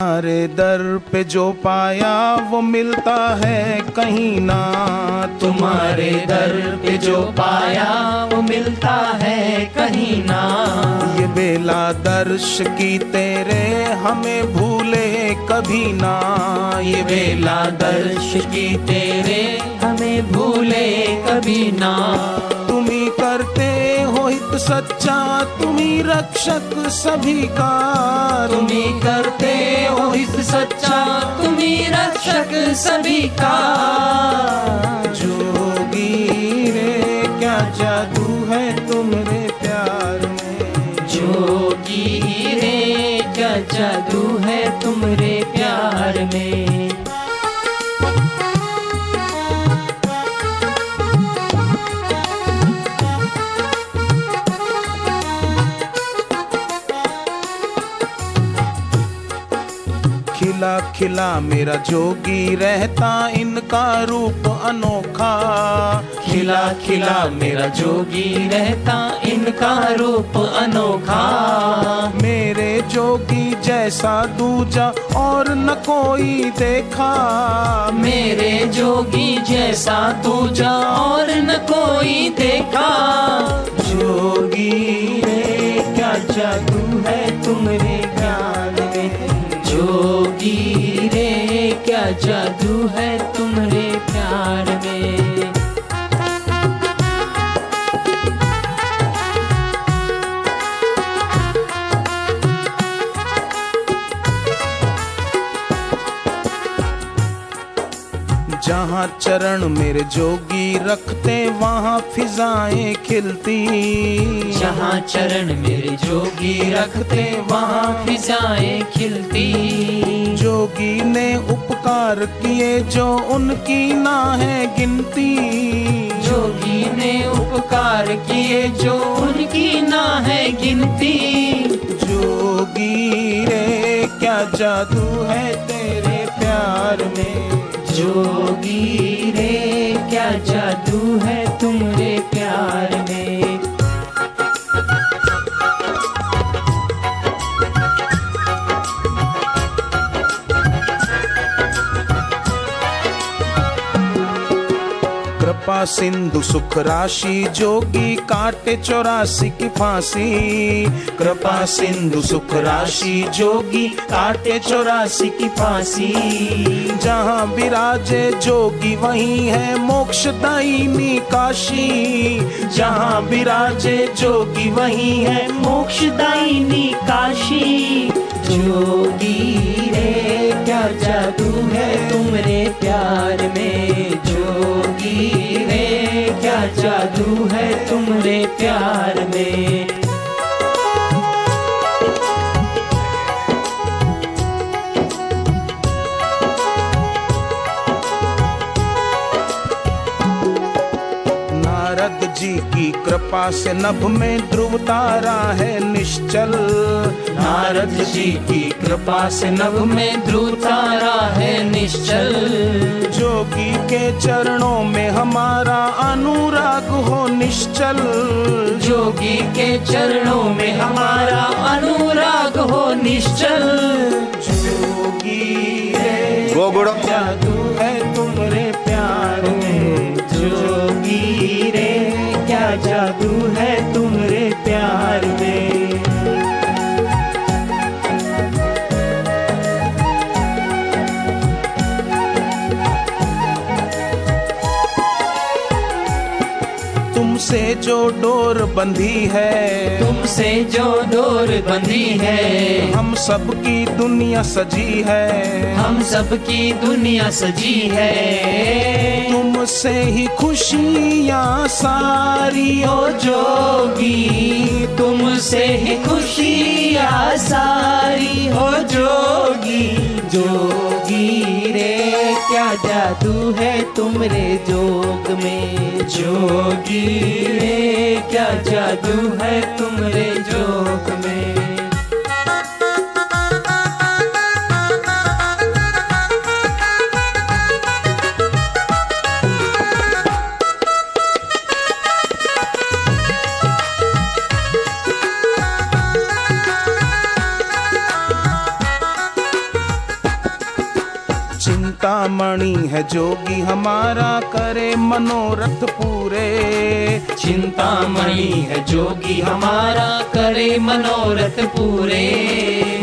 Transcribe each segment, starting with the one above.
तुम्हारे दर पे जो पाया वो मिलता है कहीं ना। तुम्हारे दर पे जो पाया वो मिलता है कहीं ना। ये बेला दर्श की तेरे हमें भूले कभी ना। ये बेला दर्श की तेरे हमें भूले कभी ना। तुम्ही करते हो हित सच्चा तुम्ही रक्षक सभी का। तुम्ही करते हो हित सच्चा तुम्ही रक्षक सभी का। जोगी रे क्या जादू है तुमरे प्यार में? जोगी रे क्या जादू है तुम्हारे प्यार में? खिला खिला मेरा जोगी रहता इनका रूप अनोखा। खिला खिला मेरा जोगी रहता इनका रूप अनोखा। मेरे जोगी जैसा दूजा और न कोई देखा। मेरे जोगी जैसा दूजा और न कोई देखा। जोगी रे, क्या जादू है तुम्हारे जादू है चरण मेरे जोगी रखते वहाँ फिजाएँ खिलती। जहाँ चरण मेरे जोगी रखते वहाँ फिजाएँ खिलती। जोगी ने उपकार किए जो उनकी ना है गिनती। जोगी ने उपकार किए जो उनकी ना है गिनती। जोगी रे क्या जादू है तेरे प्यार में? जोगी रे क्या जादू है तुम्हारे प्यार में? कृपा सिंधु सुख राशि, जोगी काटे चौरासी की फांसी। कृपा सिंधु सुख राशि, जोगी काटे चौरासी की फांसी। जहाँ विराजे जोगी, वहीं है मोक्षदायिनी काशी जहाँ विराजे जोगी, वहीं है मोक्षदायिनी काशी जोगी रे, क्या जादू है? जादू है तुम्हारे प्यार में। नारद जी की कृपा से नभ में ध्रुव तारा है निश्चल। नारद जी की कृपा से नभ में ध्रुव तारा है निश्चल। जोगी के चरणों में हमारा अनुराग हो निश्चल। जोगी के चरणों में हमारा अनुराग हो निश्चल। जोगी रे गोगुड़ जादू है तुम्हारे प्यार में। जोगी रे क्या जादू है जो डोर बंधी है। तुमसे जो डोर बंधी है। हम सबकी दुनिया सजी है। हम सबकी दुनिया सजी है। तुमसे ही खुशियाँ सारी ओ जोगी। तुमसे ही खुशियाँ सारी हो जोगी। क्या जादू है तुमरे जोग में? जोगी रे क्या जादू है तुमरे जोग में? चिंतामणि है जोगी हमारा करे मनोरथ पूरे। चिंतामणि है जोगी हमारा करे मनोरथ पूरे।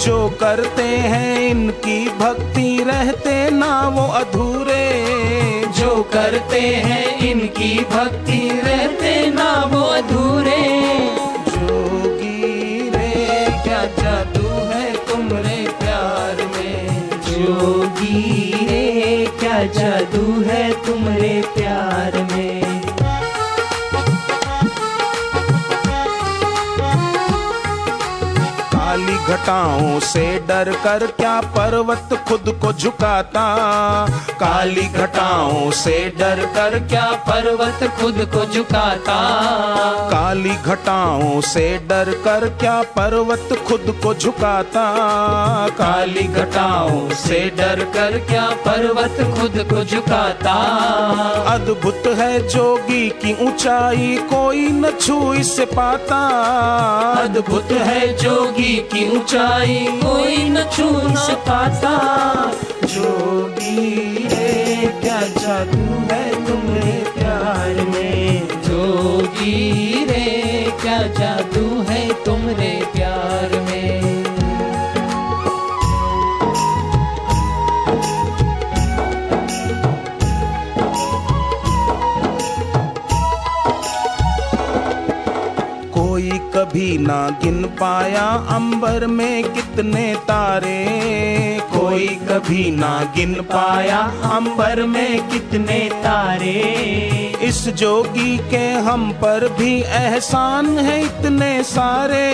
जो करते हैं इनकी भक्ति रहते ना वो अधूरे। जो करते हैं इनकी भक्ति रहते जादू है तुमरे प्यार घटाओं से डर कर क्या पर्वत खुद को झुकाता? काली घटाओं से डर कर क्या पर्वत खुद को झुकाता? काली घटाओं से डर कर क्या पर्वत खुद को झुकाता? काली घटाओं से डर कर क्या पर्वत खुद को झुकाता? अद्भुत है जोगी की ऊंचाई, कोई न छू इसे पाता। अद्भुत है जोगी की ऊंचाई कोई न छू न पाता। जो भी है क्या जादू है तुम्हारे ना गिन पाया अंबर में कितने तारे। कोई कभी ना गिन पाया अंबर में कितने तारे। इस जोगी के हम पर भी एहसान है इतने सारे।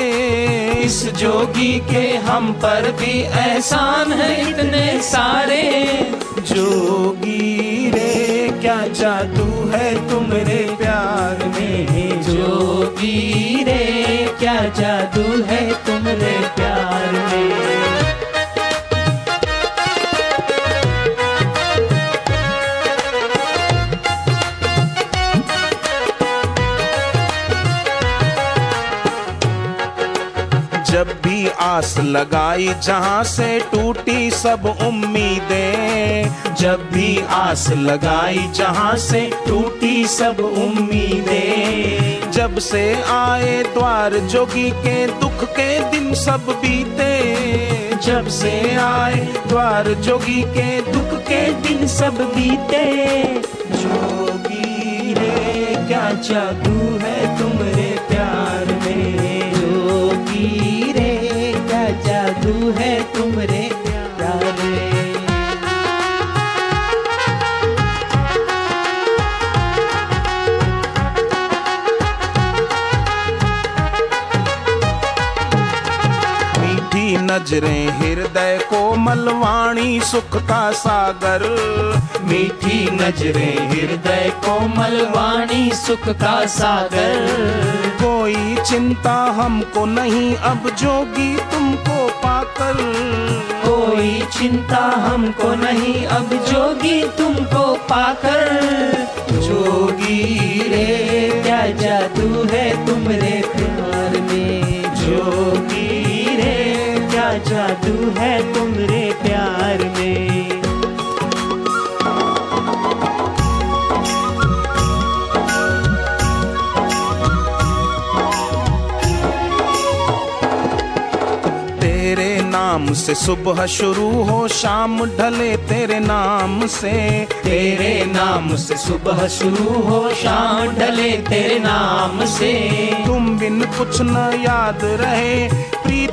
इस जोगी के हम पर भी एहसान है इतने सारे। जोगी क्या जादू है तुम्हारे प्यार में? जोगी रे, क्या जादू है तुमरे प्यार में? जब भी आस लगाई, जहाँ से टूटी सब उम्मीदें जब भी आस लगाई जहाँ से टूटी सब उम्मीदें। जब से आए द्वार जोगी के दुख के दिन सब बीते। जब से आए द्वार जोगी के दुख के दिन सब बीते। जोगी रे, क्या जादू है? नज़रें हृदय को मलवाणी सुख का सागर। मीठी नज़रें हृदय कोमल वाणी सुख का सागर। कोई चिंता हमको नहीं, अब जोगी तुमको पाकर। कोई चिंता हमको नहीं, अब जोगी तुमको पाकर। जोगी रे क्या जादू है तुमरे प्यार जादू है तुमरे प्यार में। तेरे नाम से सुबह शुरू हो शाम ढले तेरे नाम से। तेरे नाम से सुबह शुरू हो शाम ढले तेरे नाम से। तुम बिन कुछ न याद रहे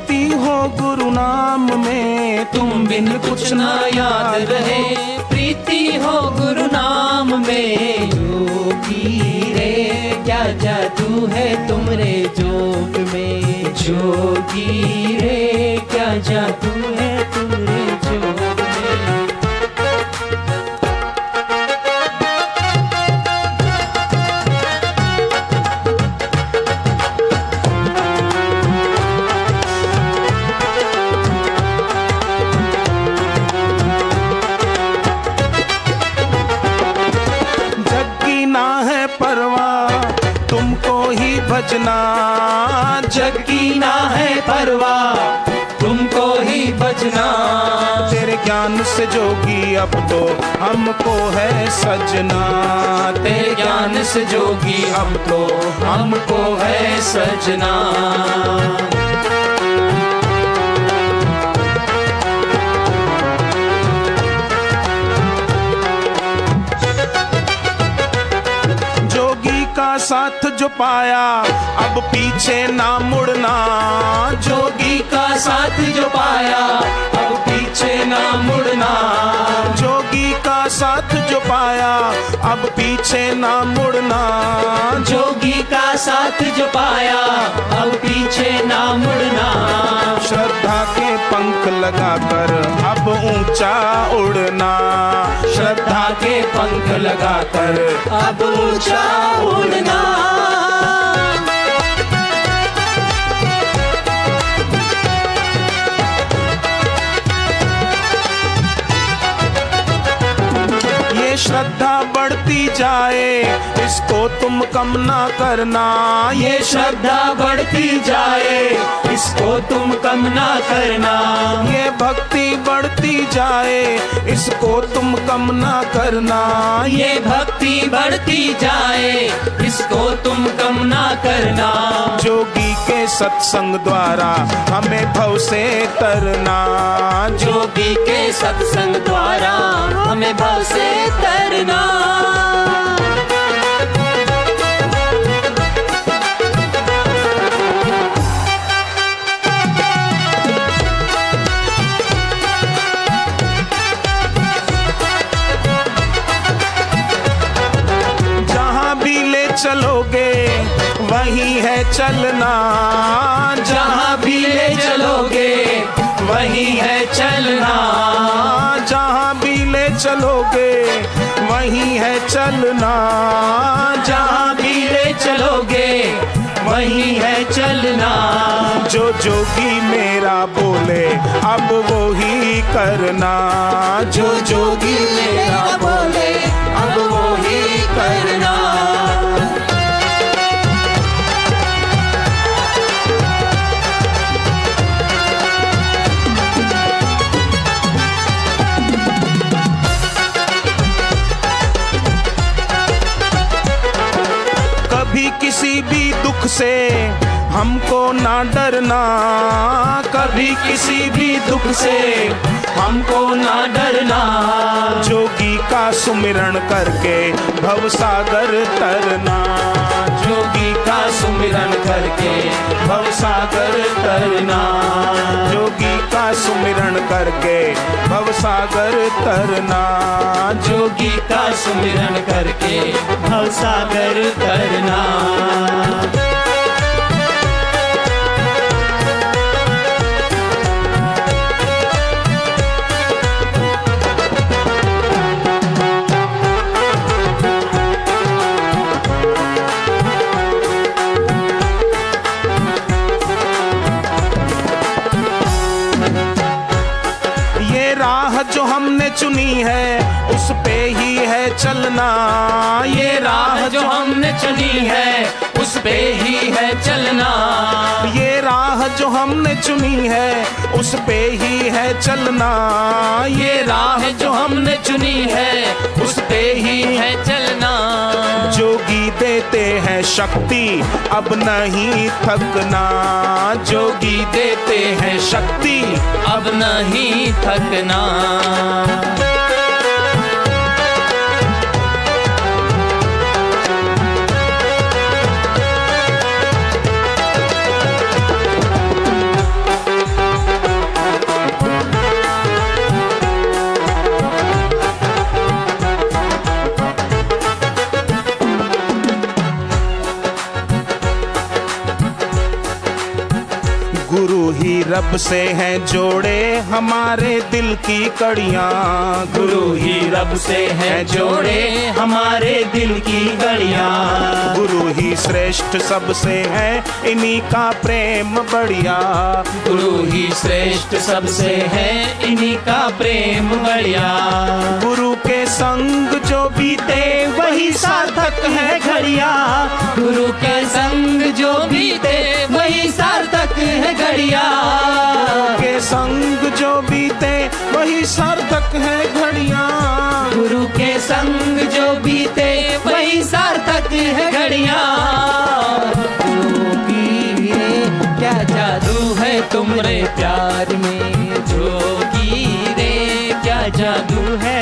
प्रीति हो गुरु नाम में। तुम बिन कुछ ना याद रहे। प्रीति हो गुरु नाम में। जोगी रे, क्या जादू है तुमरे जोग में? जोगी रे, क्या जादू है भजना जग की ना है परवाह तुमको ही बचना। तेरे ज्ञान से जोगी अब तो हमको है सजना। तेरे ज्ञान से जोगी अब तो हमको है सजना। साथ जो पाया अब पीछे ना मुड़ना। जोगी का साथ जो पाया अब पीछे ना मुड़ना। जोगी का साथ जो पाया अब पीछे ना मुड़ना। जोगी का साथ जो पाया अब पीछे ना मुड़ना। श्रद्धा के पंख लगाकर अब ऊँचा उड़ना। श्रद्धा के पंख लगाकर अब ऊँचा उड़ना। ये श्रद्धा बढ़ती जाए इसको तुम कम ना करना, ये श्रद्धा बढ़ती जाए। इसको तुम कम ना करना, ये भक्ति बढ़ती जाए। इसको तुम कम ना करना, ये भक्ति बढ़ती जाए। इसको तुम कम ना करना। जोगी के सत्संग द्वारा हमें भव से तरना। जोगी के सत्संग द्वारा हमें भव से तरना। चलोगे, वही है चलना। जहाँ भी ले चलोगे, वही है चलना। जहाँ भी ले चलोगे, वही है चलना। जहाँ भी ले चलोगे, वही है चलना। जो जोगी मेरा बोले, अब वो ही करना। जो जोगी मेरा बोले, अब वो ही करना। किसी भी दुख से हमको ना डरना, कभी किसी भी दुख से। हमको ना डरना, जोगी का सुमिरण करके भव सागर तरना। जोगी का सुमिरन करके भव सागर तरना। जोगी का सुमिरण करके भव सागर तरना। जोगी का सुमिरन करके भव सागर तरना। चलना। ये राह जो हमने चुनी है, उस पे ही है चलना। ये राह जो हमने चुनी है, उस पे ही है चलना। जोगी देते हैं शक्ति, अब नहीं थकना। जोगी देते हैं शक्ति, अब नहीं थकना। से हैं जोड़े हमारे दिल की कड़ियाँ। गुरु ही रब से है जोड़े हमारे दिल की गड़िया गुरु ही श्रेष्ठ सबसे है इन्हीं का प्रेम बढ़िया। गुरु ही श्रेष्ठ सबसे है इन्हीं का प्रेम बढ़िया। गुरु के संग जो भी बीते वही सार्थक है घड़िया। गुरु के संग जो बीते वही सार्थक है घड़िया। के संग जो बीते वही सार्थक है घड़िया। गुरु के संग जो बीते वही सार्थक है घड़िया। क्या जादू है तुमरे प्यार में? जो की रे क्या जादू है